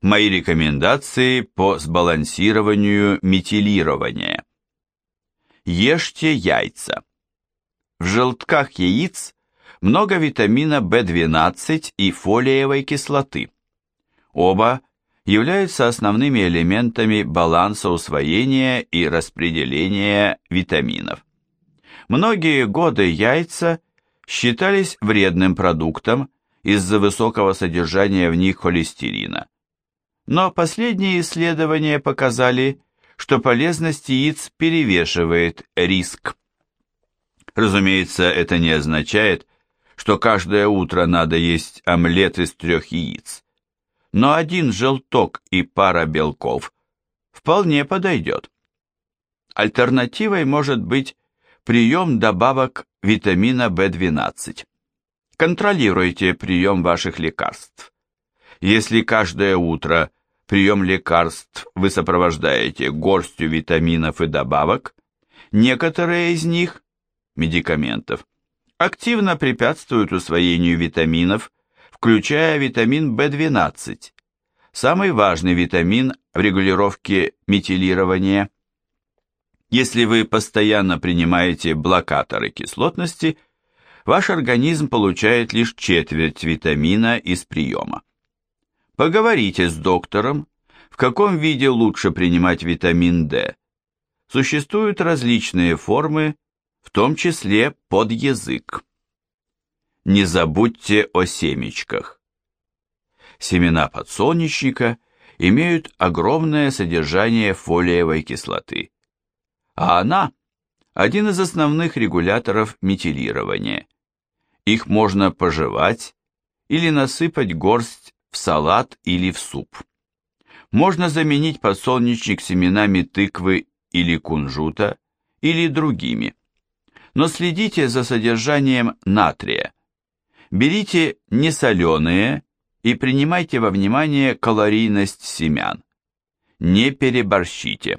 Мои рекомендации по сбалансированию метилирования. Ешьте яйца. В желтках яиц много витамина В12 и фолиевой кислоты. Оба являются основными элементами баланса усвоения и распределения витаминов. Многие годы яйца считались вредным продуктом из-за высокого содержания в них холестерина. Но последние исследования показали, что полезность яиц перевешивает риск. Разумеется, это не означает, что каждое утро надо есть омлет из трех яиц но один желток и пара белков вполне подойдет. Альтернативой может быть прием добавок витамина В12. Контролируйте прием ваших лекарств. Если каждое утро прием лекарств вы сопровождаете горстью витаминов и добавок, некоторые из них, медикаментов, активно препятствуют усвоению витаминов включая витамин В12, самый важный витамин в регулировке метилирования. Если вы постоянно принимаете блокаторы кислотности, ваш организм получает лишь четверть витамина из приема. Поговорите с доктором, в каком виде лучше принимать витамин D. Существуют различные формы, в том числе под язык. Не забудьте о семечках. Семена подсолнечника имеют огромное содержание фолиевой кислоты, а она – один из основных регуляторов метилирования. Их можно пожевать или насыпать горсть в салат или в суп. Можно заменить подсолнечник семенами тыквы или кунжута или другими. Но следите за содержанием натрия. Берите несоленые и принимайте во внимание калорийность семян. Не переборщите.